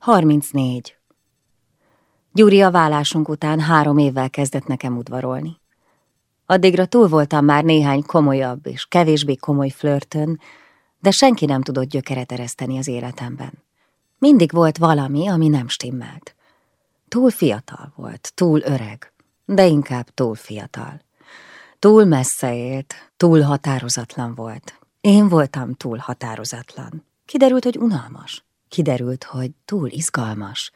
34. Gyuri a vállásunk után három évvel kezdett nekem udvarolni. Addigra túl voltam már néhány komolyabb és kevésbé komoly flörtön, de senki nem tudott gyökeret ereszteni az életemben. Mindig volt valami, ami nem stimmelt. Túl fiatal volt, túl öreg, de inkább túl fiatal. Túl messze élt, túl határozatlan volt. Én voltam túl határozatlan. Kiderült, hogy unalmas. Kiderült, hogy túl izgalmas.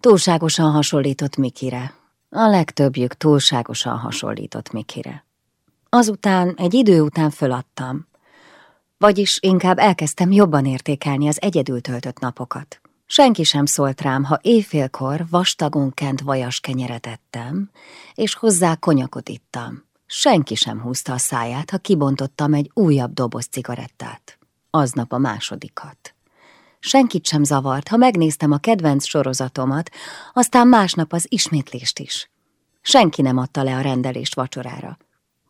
Túlságosan hasonlított Mikire. A legtöbbjük túlságosan hasonlított Mikire. Azután, egy idő után föladtam. Vagyis inkább elkezdtem jobban értékelni az egyedül töltött napokat. Senki sem szólt rám, ha éjfélkor vastagon kent vajas kenyeret ettem, és hozzá konyakot ittam. Senki sem húzta a száját, ha kibontottam egy újabb doboz cigarettát. Aznap a másodikat. Senkit sem zavart, ha megnéztem a kedvenc sorozatomat, aztán másnap az ismétlést is. Senki nem adta le a rendelést vacsorára.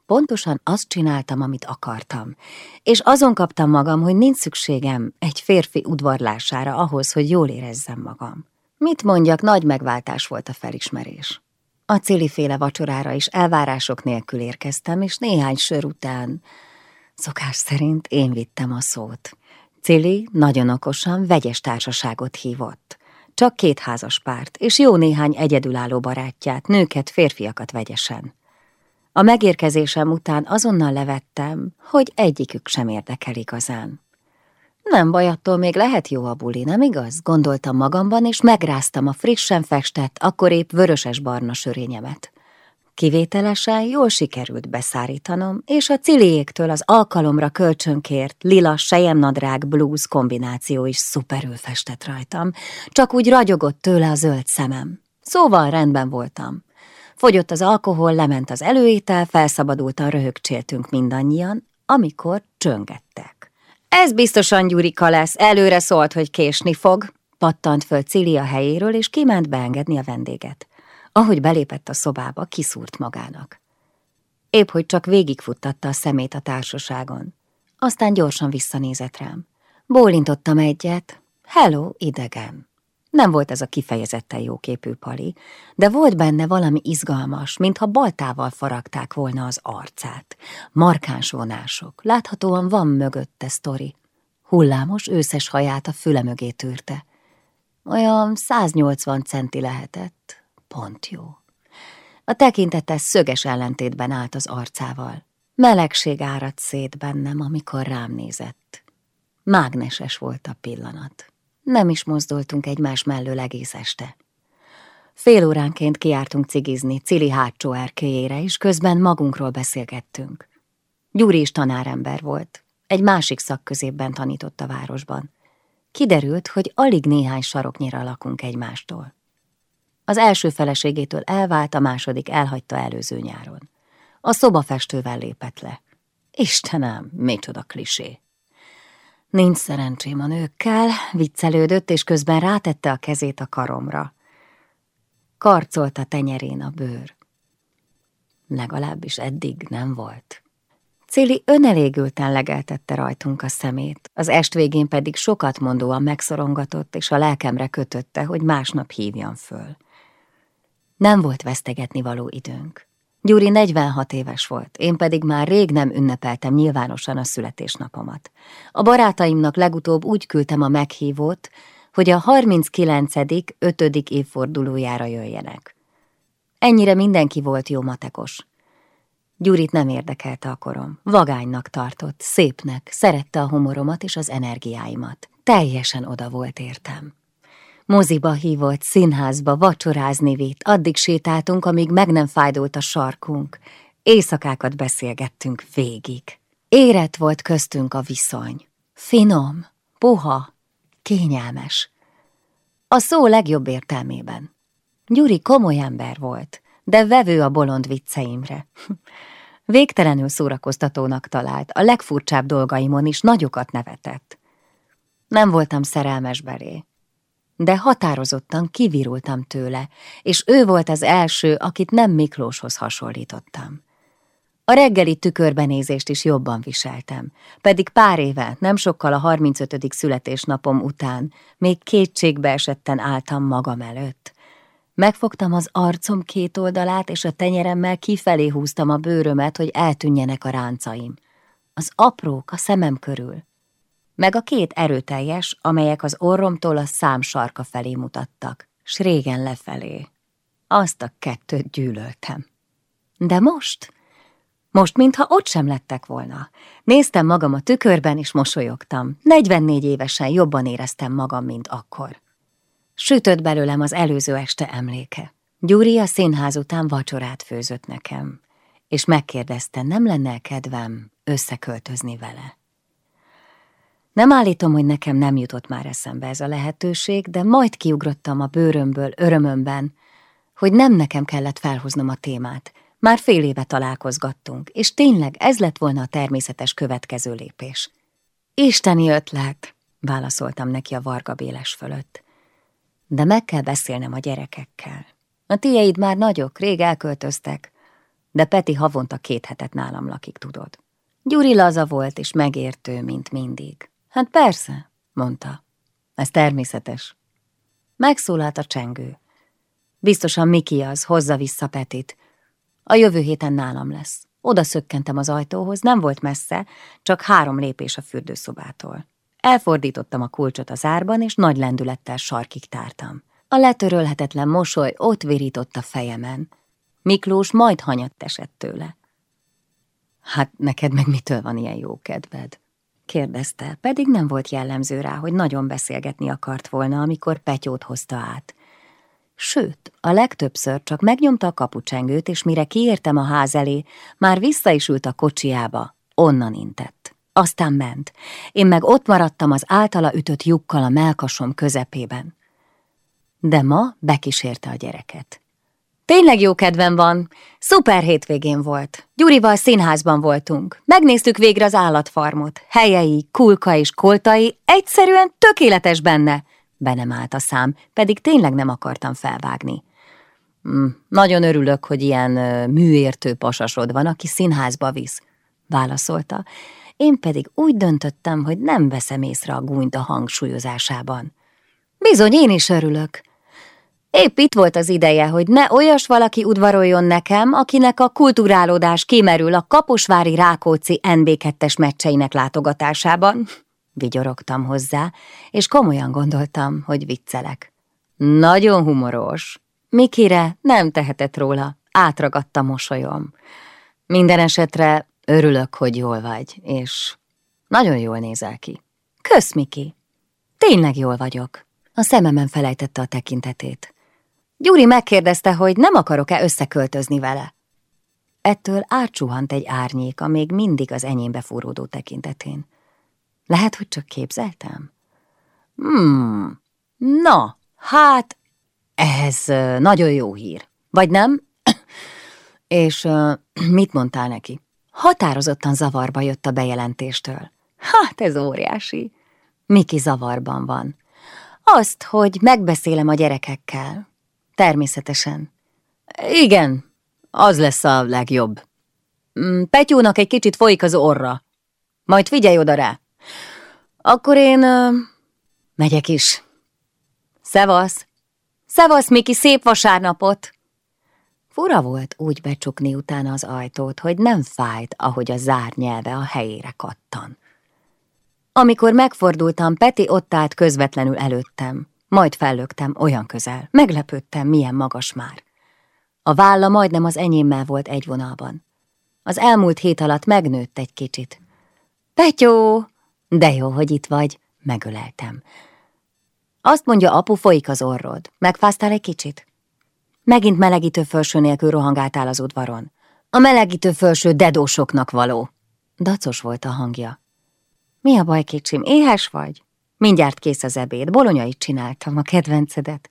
Pontosan azt csináltam, amit akartam, és azon kaptam magam, hogy nincs szükségem egy férfi udvarlására ahhoz, hogy jól érezzem magam. Mit mondjak, nagy megváltás volt a felismerés. A féle vacsorára is elvárások nélkül érkeztem, és néhány sör után, szokás szerint én vittem a szót. Cili nagyon okosan vegyes társaságot hívott. Csak két házas párt, és jó néhány egyedülálló barátját, nőket, férfiakat vegyesen. A megérkezésem után azonnal levettem, hogy egyikük sem érdekel igazán. Nem baj, attól még lehet jó a buli, nem igaz? Gondoltam magamban, és megráztam a frissen festett, akkor épp vöröses-barna sörényemet. Kivételesen jól sikerült beszárítanom, és a ciliéktől az alkalomra kölcsönkért lila sejemnadrág blues kombináció is szuperül festett rajtam, csak úgy ragyogott tőle a zöld szemem. Szóval rendben voltam. Fogyott az alkohol, lement az előétel, felszabadultan röhögcséltünk mindannyian, amikor csöngettek. Ez biztosan Gyurika lesz, előre szólt, hogy késni fog, pattant föl Cili a helyéről, és kiment beengedni a vendéget. Ahogy belépett a szobába, kiszúrt magának. Épp hogy csak végigfuttatta a szemét a társaságon. Aztán gyorsan visszanézett rám. Bólintottam egyet. Hello, idegen. Nem volt ez a kifejezetten jóképű pali, de volt benne valami izgalmas, mintha baltával faragták volna az arcát. Markáns vonások, láthatóan van mögötte sztori. Hullámos, őszes haját a füle mögé tűrte. Olyan 180 centi lehetett, pont jó. A tekintete szöges ellentétben állt az arcával. Melegség áradt szét bennem, amikor rám nézett. Mágneses volt a pillanat. Nem is mozdultunk egymás mellől egész este. Fél óránként kiártunk cigizni Cili hátsó erkéjére, és közben magunkról beszélgettünk. Gyuri is tanárember volt, egy másik szakközépben tanított a városban. Kiderült, hogy alig néhány saroknyira lakunk egymástól. Az első feleségétől elvált, a második elhagyta előző nyáron. A szobafestővel lépett le. Istenem, micsoda klisé! Nincs szerencsém a nőkkel, viccelődött, és közben rátette a kezét a karomra. Karcolt a tenyerén a bőr. Legalábbis eddig nem volt. Cili önelégülten legeltette rajtunk a szemét, az est végén pedig sokat mondóan megszorongatott, és a lelkemre kötötte, hogy másnap hívjam föl. Nem volt vesztegetni való időnk. Gyuri 46 éves volt, én pedig már rég nem ünnepeltem nyilvánosan a születésnapomat. A barátaimnak legutóbb úgy küldtem a meghívót, hogy a 39. 5. évfordulójára jöjjenek. Ennyire mindenki volt jó matekos. Gyurit nem érdekelte a korom. Vagánynak tartott, szépnek, szerette a humoromat és az energiáimat. Teljesen oda volt értem. Moziba hívott, színházba, vacsorázni vitt, addig sétáltunk, amíg meg nem fájdult a sarkunk. Éjszakákat beszélgettünk végig. Érett volt köztünk a viszony. Finom, puha, kényelmes. A szó legjobb értelmében. Gyuri komoly ember volt, de vevő a bolond vicceimre. Végtelenül szórakoztatónak talált, a legfurcsább dolgaimon is nagyokat nevetett. Nem voltam szerelmes belé de határozottan kivirultam tőle, és ő volt az első, akit nem Miklóshoz hasonlítottam. A reggeli tükörbenézést is jobban viseltem, pedig pár éve, nem sokkal a 35. születésnapom után, még kétségbe esetten álltam magam előtt. Megfogtam az arcom két oldalát, és a tenyeremmel kifelé húztam a bőrömet, hogy eltűnjenek a ráncaim. Az aprók a szemem körül. Meg a két erőteljes, amelyek az orromtól a szám sarka felé mutattak, s régen lefelé. Azt a kettőt gyűlöltem. De most? Most, mintha ott sem lettek volna. Néztem magam a tükörben, és mosolyogtam. 44 évesen jobban éreztem magam, mint akkor. Sütött belőlem az előző este emléke. Gyuri a színház után vacsorát főzött nekem, és megkérdezte, nem lenne kedvem összeköltözni vele. Nem állítom, hogy nekem nem jutott már eszembe ez a lehetőség, de majd kiugrottam a bőrömből örömömben, hogy nem nekem kellett felhoznom a témát. Már fél éve találkozgattunk, és tényleg ez lett volna a természetes következő lépés. Isteni ötlet, válaszoltam neki a Varga Béles fölött de meg kell beszélnem a gyerekekkel. A tieid már nagyok, rég elköltöztek, de Peti havonta két hetet nálam lakik, tudod. Gyuri laza volt és megértő, mint mindig. Hát persze, mondta. Ez természetes. Megszólalt a csengő. Biztosan Miki az, hozza vissza Petit. A jövő héten nálam lesz. Oda szökkentem az ajtóhoz, nem volt messze, csak három lépés a fürdőszobától. Elfordítottam a kulcsot az árban, és nagy lendülettel sarkig tártam. A letörölhetetlen mosoly ott virított a fejemen. Miklós majd hanyatt esett tőle. Hát neked meg mitől van ilyen jó kedved? Kérdezte, pedig nem volt jellemző rá, hogy nagyon beszélgetni akart volna, amikor Petyót hozta át. Sőt, a legtöbbször csak megnyomta a kapucsengőt, és mire kiértem a ház elé, már vissza is ült a kocsiába, onnan intett. Aztán ment. Én meg ott maradtam az általa ütött lyukkal a melkasom közepében. De ma bekísérte a gyereket. Tényleg jó kedvem van. Szuper hétvégén volt. Gyurival színházban voltunk. Megnéztük végre az állatfarmot. Helyei, kulka és koltai egyszerűen tökéletes benne. Be nem állt a szám, pedig tényleg nem akartam felvágni. Mm, nagyon örülök, hogy ilyen műértő pasasod van, aki színházba visz, válaszolta, én pedig úgy döntöttem, hogy nem veszem észre a gúnyt a hangsúlyozásában. Bizony, én is örülök. Épp itt volt az ideje, hogy ne olyas valaki udvaroljon nekem, akinek a kulturálódás kimerül a Kaposvári Rákóczi NB2-es meccseinek látogatásában. Vigyorogtam hozzá, és komolyan gondoltam, hogy viccelek. Nagyon humoros. Mikire nem tehetett róla, átragadta mosolyom. Minden esetre Örülök, hogy jól vagy, és nagyon jól nézel ki. Kösz, Miki. Tényleg jól vagyok. A szememen felejtette a tekintetét. Gyuri megkérdezte, hogy nem akarok-e összeköltözni vele. Ettől átsuhant egy árnyék, a még mindig az enyémbe fúródó tekintetén. Lehet, hogy csak képzeltem? Hmm, na, hát, ez nagyon jó hír. Vagy nem? És mit mondtál neki? Határozottan zavarba jött a bejelentéstől. Hát ez óriási. Miki zavarban van. Azt, hogy megbeszélem a gyerekekkel. Természetesen. Igen, az lesz a legjobb. Mm, Petyónak egy kicsit folyik az orra. Majd figyelj oda rá. Akkor én... Uh, megyek is. Szevasz! Szevasz, Miki, szép vasárnapot! Fura volt úgy becsukni utána az ajtót, hogy nem fájt, ahogy a zár nyelve a helyére kattan. Amikor megfordultam, Peti ott állt közvetlenül előttem. Majd fellögtem, olyan közel. Meglepődtem, milyen magas már. A válla majdnem az enyémmel volt egy vonalban. Az elmúlt hét alatt megnőtt egy kicsit. Petyó! De jó, hogy itt vagy, megöleltem. Azt mondja, apu, folyik az orrod. Megfáztál egy kicsit? Megint melegítő felső nélkül rohangáltál az udvaron. A melegítő felső dedósoknak való. Dacos volt a hangja. Mi a baj, kicsim, éhes vagy? Mindjárt kész az ebéd, bolonyait csináltam, a kedvencedet.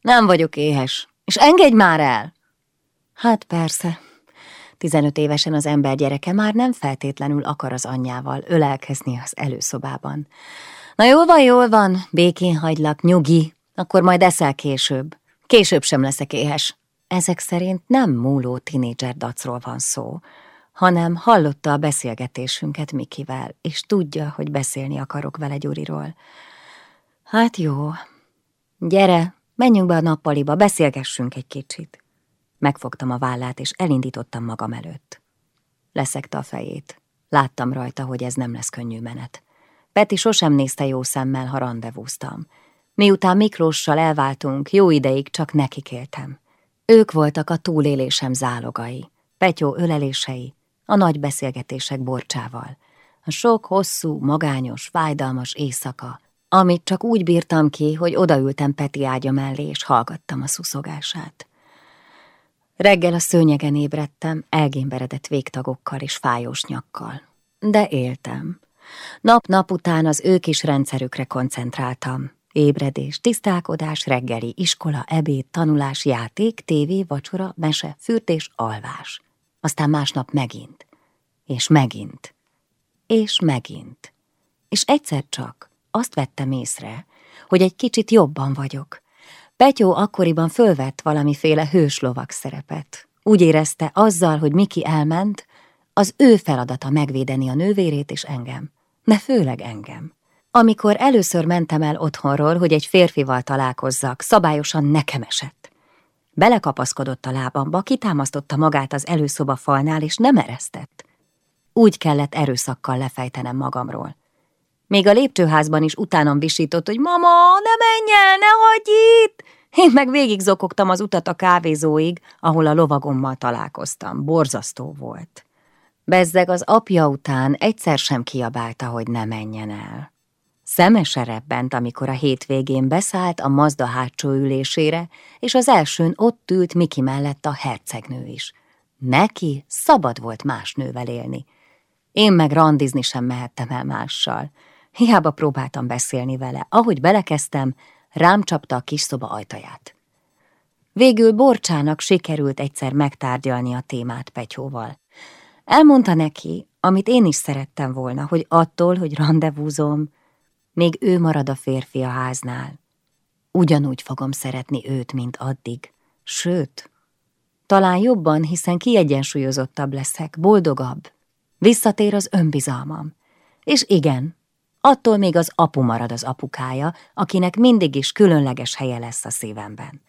Nem vagyok éhes, és engedj már el! Hát persze. Tizenöt évesen az ember gyereke már nem feltétlenül akar az anyjával ölelkezni az előszobában. Na jól van, jól van, békén hagylak, nyugi, akkor majd eszel később. Később sem leszek éhes. Ezek szerint nem múló tinédzser dacról van szó, hanem hallotta a beszélgetésünket Mikivel, és tudja, hogy beszélni akarok vele Gyuriról. Hát jó, gyere, menjünk be a nappaliba, beszélgessünk egy kicsit. Megfogtam a vállát, és elindítottam magam előtt. Leszekte a fejét. Láttam rajta, hogy ez nem lesz könnyű menet. Peti sosem nézte jó szemmel, ha rendezvúztam. Miután Miklóssal elváltunk, jó ideig csak nekikéltem. Ők voltak a túlélésem zálogai, Petyó ölelései, a nagy beszélgetések borcsával, a sok hosszú, magányos, fájdalmas éjszaka, amit csak úgy bírtam ki, hogy odaültem Peti ágya mellé, és hallgattam a szuszogását. Reggel a szőnyegen ébredtem, elgémberedett végtagokkal és fájós nyakkal. De éltem. Nap-nap után az ő kis rendszerükre koncentráltam. Ébredés, tisztálkodás, reggeli, iskola, ebéd, tanulás, játék, tévé, vacsora, mese, fürtés, alvás. Aztán másnap megint. És megint. És megint. És egyszer csak azt vettem észre, hogy egy kicsit jobban vagyok. Petyó akkoriban fölvett valamiféle hőslovak szerepet. Úgy érezte, azzal, hogy Miki elment, az ő feladata megvédeni a nővérét és engem. De főleg engem. Amikor először mentem el otthonról, hogy egy férfival találkozzak, szabályosan nekem esett. Belekapaszkodott a lábamba, kitámasztotta magát az előszoba falnál, és nem eresztett. Úgy kellett erőszakkal lefejtenem magamról. Még a lépcsőházban is utánom visított, hogy mama, ne menj el, ne hagyj itt! Én meg végig zokogtam az utat a kávézóig, ahol a lovagommal találkoztam. Borzasztó volt. Bezzeg az apja után egyszer sem kiabálta, hogy ne menjen el. Szemese rebbent, amikor a hétvégén beszállt a Mazda hátsó ülésére, és az elsőn ott ült Miki mellett a hercegnő is. Neki szabad volt más nővel élni. Én meg randizni sem mehettem el mással. Hiába próbáltam beszélni vele. Ahogy belekezdtem, rám csapta a kis szoba ajtaját. Végül Borcsának sikerült egyszer megtárgyalni a témát Petyóval. Elmondta neki, amit én is szerettem volna, hogy attól, hogy rendezvúzom, még ő marad a férfi a háznál. Ugyanúgy fogom szeretni őt, mint addig. Sőt, talán jobban, hiszen kiegyensúlyozottabb leszek, boldogabb. Visszatér az önbizalmam. És igen, attól még az apu marad az apukája, akinek mindig is különleges helye lesz a szívemben.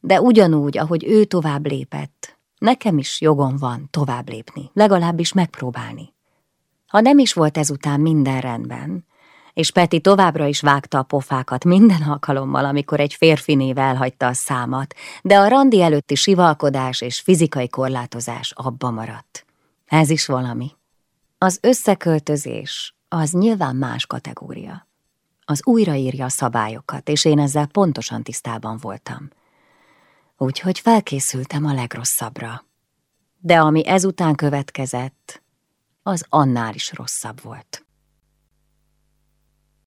De ugyanúgy, ahogy ő tovább lépett, nekem is jogom van tovább lépni, legalábbis megpróbálni. Ha nem is volt ezután minden rendben, és Peti továbbra is vágta a pofákat minden alkalommal, amikor egy férfi név elhagyta a számat, de a randi előtti sivalkodás és fizikai korlátozás abba maradt. Ez is valami. Az összeköltözés az nyilván más kategória. Az újraírja a szabályokat, és én ezzel pontosan tisztában voltam. Úgyhogy felkészültem a legrosszabbra. De ami ezután következett, az annál is rosszabb volt.